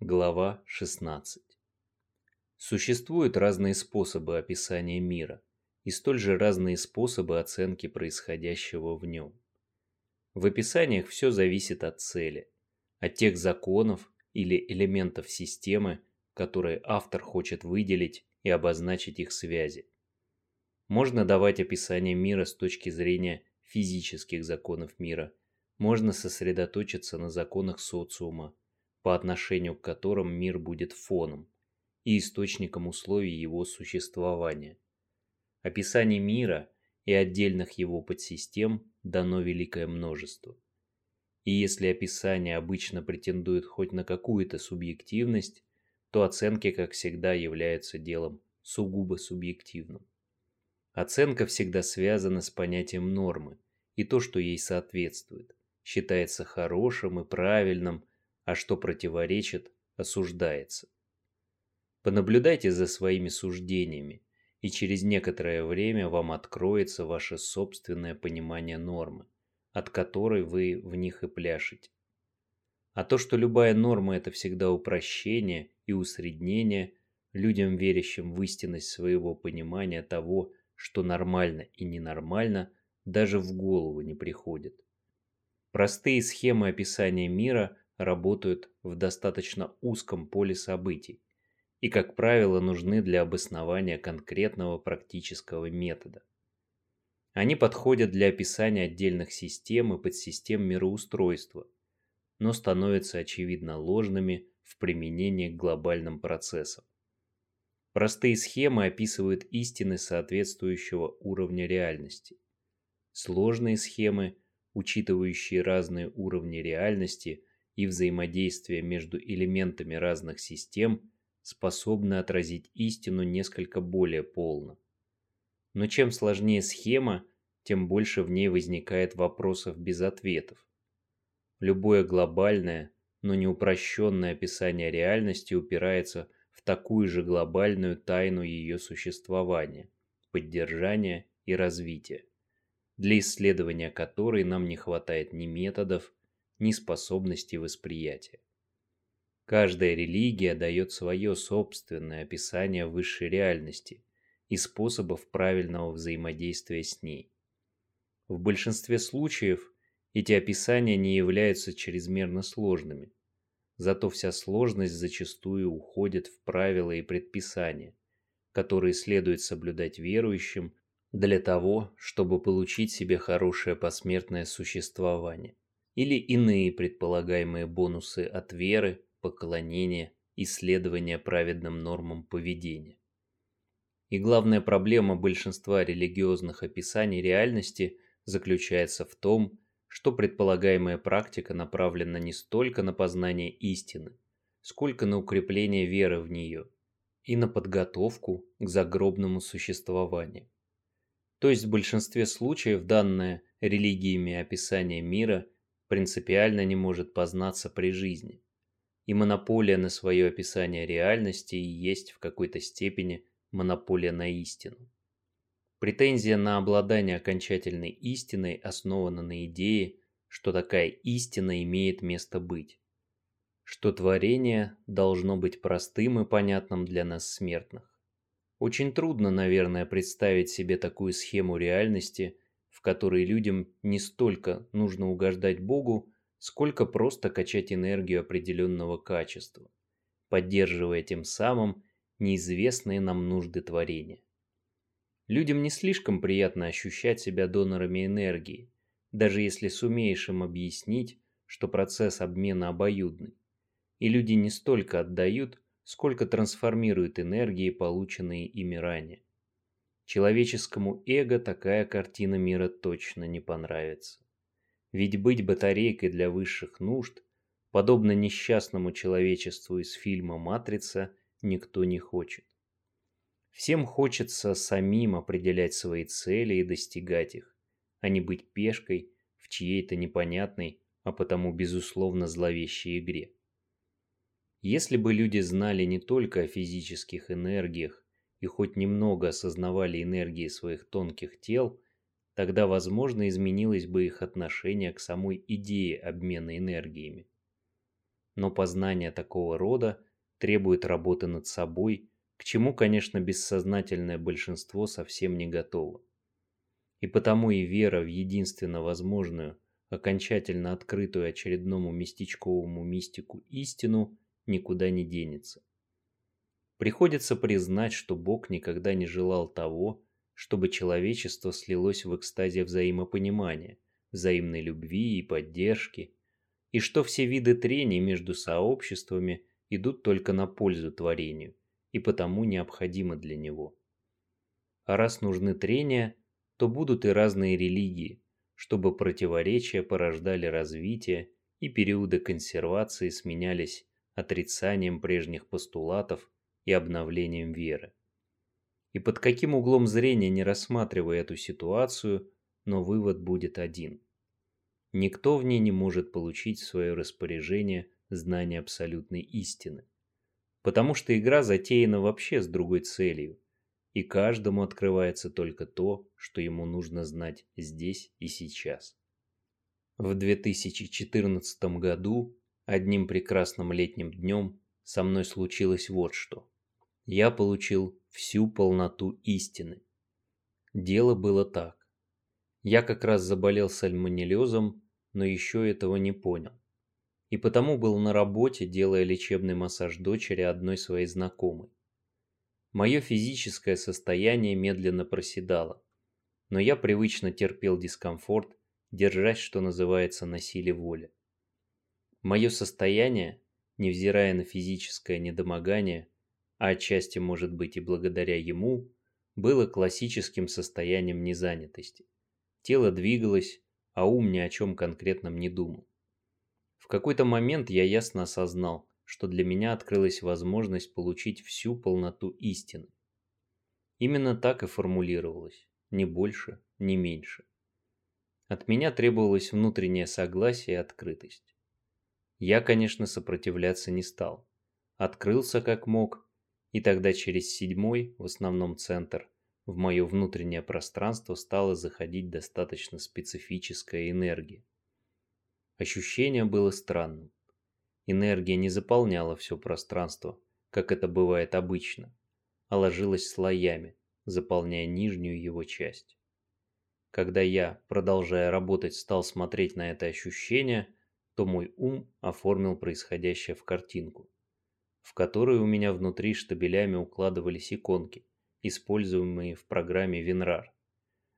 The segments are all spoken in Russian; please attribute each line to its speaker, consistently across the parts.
Speaker 1: Глава 16. Существуют разные способы описания мира и столь же разные способы оценки происходящего в нем. В описаниях все зависит от цели, от тех законов или элементов системы, которые автор хочет выделить и обозначить их связи. Можно давать описание мира с точки зрения физических законов мира, можно сосредоточиться на законах социума, по отношению к которым мир будет фоном и источником условий его существования. Описаний мира и отдельных его подсистем дано великое множество. И если описание обычно претендует хоть на какую-то субъективность, то оценки, как всегда, являются делом сугубо субъективным. Оценка всегда связана с понятием нормы, и то, что ей соответствует, считается хорошим и правильным, а что противоречит, осуждается. Понаблюдайте за своими суждениями, и через некоторое время вам откроется ваше собственное понимание нормы, от которой вы в них и пляшете. А то, что любая норма – это всегда упрощение и усреднение, людям, верящим в истинность своего понимания того, что нормально и ненормально, даже в голову не приходит. Простые схемы описания мира работают в достаточно узком поле событий и, как правило, нужны для обоснования конкретного практического метода. Они подходят для описания отдельных систем и подсистем мироустройства, но становятся очевидно ложными в применении к глобальным процессам. Простые схемы описывают истины соответствующего уровня реальности. Сложные схемы, учитывающие разные уровни реальности, и взаимодействие между элементами разных систем способны отразить истину несколько более полно. Но чем сложнее схема, тем больше в ней возникает вопросов без ответов. Любое глобальное, но не упрощенное описание реальности упирается в такую же глобальную тайну ее существования, поддержания и развития, для исследования которой нам не хватает ни методов, ни способности восприятия. Каждая религия дает свое собственное описание высшей реальности и способов правильного взаимодействия с ней. В большинстве случаев эти описания не являются чрезмерно сложными, зато вся сложность зачастую уходит в правила и предписания, которые следует соблюдать верующим для того, чтобы получить себе хорошее посмертное существование или иные предполагаемые бонусы от веры, поклонения и следования праведным нормам поведения. И главная проблема большинства религиозных описаний реальности заключается в том, что предполагаемая практика направлена не столько на познание истины, сколько на укрепление веры в нее и на подготовку к загробному существованию. То есть в большинстве случаев данное религиями описание мира – принципиально не может познаться при жизни. И монополия на свое описание реальности и есть в какой-то степени монополия на истину. Претензия на обладание окончательной истиной основана на идее, что такая истина имеет место быть, что творение должно быть простым и понятным для нас смертных. Очень трудно, наверное, представить себе такую схему реальности – в которой людям не столько нужно угождать Богу, сколько просто качать энергию определенного качества, поддерживая тем самым неизвестные нам нужды творения. Людям не слишком приятно ощущать себя донорами энергии, даже если сумеешь им объяснить, что процесс обмена обоюдный. И люди не столько отдают, сколько трансформируют энергии, полученные ими ранее. Человеческому эго такая картина мира точно не понравится. Ведь быть батарейкой для высших нужд, подобно несчастному человечеству из фильма «Матрица», никто не хочет. Всем хочется самим определять свои цели и достигать их, а не быть пешкой в чьей-то непонятной, а потому безусловно зловещей игре. Если бы люди знали не только о физических энергиях, и хоть немного осознавали энергии своих тонких тел, тогда, возможно, изменилось бы их отношение к самой идее обмена энергиями. но познание такого рода требует работы над собой, к чему, конечно, бессознательное большинство совсем не готово. И потому и вера в единственно возможную, окончательно открытую очередному местечковому мистику истину никуда не денется. Приходится признать, что Бог никогда не желал того, чтобы человечество слилось в экстазе взаимопонимания, взаимной любви и поддержки, и что все виды трений между сообществами идут только на пользу творению и потому необходимы для него. А раз нужны трения, то будут и разные религии, чтобы противоречия порождали развитие и периоды консервации сменялись отрицанием прежних постулатов и обновлением веры. И под каким углом зрения не рассматривая эту ситуацию, но вывод будет один. Никто в ней не может получить в свое распоряжение знание абсолютной истины. Потому что игра затеяна вообще с другой целью, и каждому открывается только то, что ему нужно знать здесь и сейчас. В 2014 году, одним прекрасным летним днем, со мной случилось вот что. Я получил всю полноту истины. Дело было так. Я как раз заболел сальмонеллезом, но еще этого не понял. И потому был на работе, делая лечебный массаж дочери одной своей знакомой. Мое физическое состояние медленно проседало, но я привычно терпел дискомфорт, держась, что называется, на силе воли. Мое состояние, невзирая на физическое недомогание, а отчасти, может быть, и благодаря ему, было классическим состоянием незанятости. Тело двигалось, а ум ни о чем конкретном не думал. В какой-то момент я ясно осознал, что для меня открылась возможность получить всю полноту истины. Именно так и формулировалось, ни больше, ни меньше. От меня требовалось внутреннее согласие и открытость. Я, конечно, сопротивляться не стал. Открылся как мог и тогда через седьмой, в основном центр, в мое внутреннее пространство стала заходить достаточно специфическая энергия. Ощущение было странным. Энергия не заполняла все пространство, как это бывает обычно, а ложилась слоями, заполняя нижнюю его часть. Когда я, продолжая работать, стал смотреть на это ощущение, то мой ум оформил происходящее в картинку в которую у меня внутри штабелями укладывались иконки, используемые в программе WinRAR.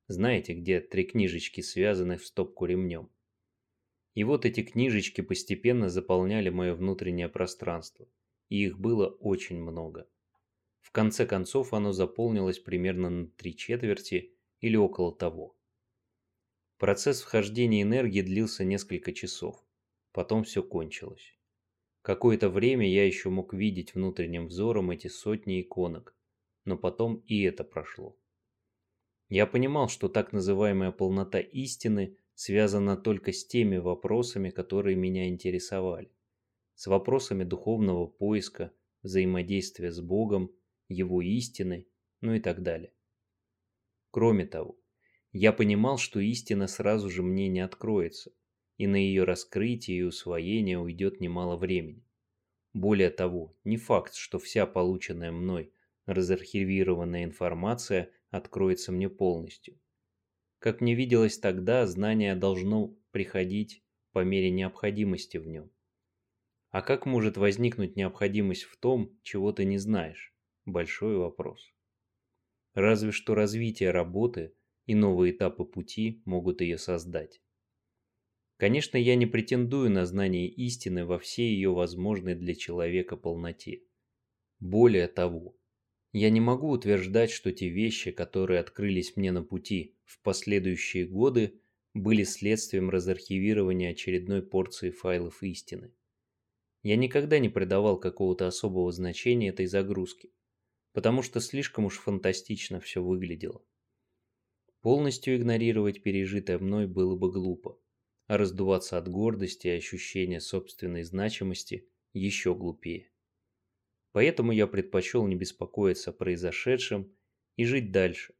Speaker 1: Знаете, где три книжечки связаны в стопку ремнем. И вот эти книжечки постепенно заполняли мое внутреннее пространство, и их было очень много. В конце концов оно заполнилось примерно на три четверти или около того. Процесс вхождения энергии длился несколько часов, потом все кончилось. Какое-то время я еще мог видеть внутренним взором эти сотни иконок, но потом и это прошло. Я понимал, что так называемая полнота истины связана только с теми вопросами, которые меня интересовали. С вопросами духовного поиска, взаимодействия с Богом, Его истиной, ну и так далее. Кроме того, я понимал, что истина сразу же мне не откроется, и на ее раскрытие и усвоение уйдет немало времени. Более того, не факт, что вся полученная мной разархивированная информация откроется мне полностью. Как мне виделось тогда, знание должно приходить по мере необходимости в нем. А как может возникнуть необходимость в том, чего ты не знаешь? Большой вопрос. Разве что развитие работы и новые этапы пути могут ее создать. Конечно, я не претендую на знание истины во всей ее возможной для человека полноте. Более того, я не могу утверждать, что те вещи, которые открылись мне на пути в последующие годы, были следствием разархивирования очередной порции файлов истины. Я никогда не придавал какого-то особого значения этой загрузке, потому что слишком уж фантастично все выглядело. Полностью игнорировать пережитое мной было бы глупо а раздуваться от гордости и ощущения собственной значимости еще глупее. Поэтому я предпочел не беспокоиться о произошедшем и жить дальше.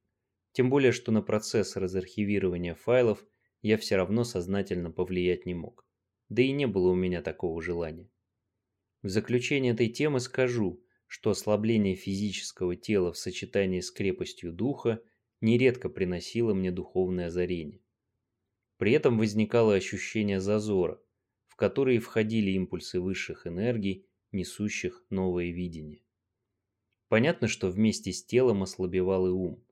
Speaker 1: Тем более, что на процесс разархивирования файлов я все равно сознательно повлиять не мог. Да и не было у меня такого желания. В заключение этой темы скажу, что ослабление физического тела в сочетании с крепостью духа нередко приносило мне духовное озарение. При этом возникало ощущение зазора, в который входили импульсы высших энергий, несущих новое видение. Понятно, что вместе с телом ослабевал и ум,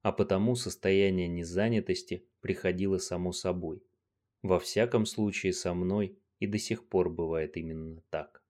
Speaker 1: а потому состояние незанятости приходило само собой. Во всяком случае со мной и до сих пор бывает именно так.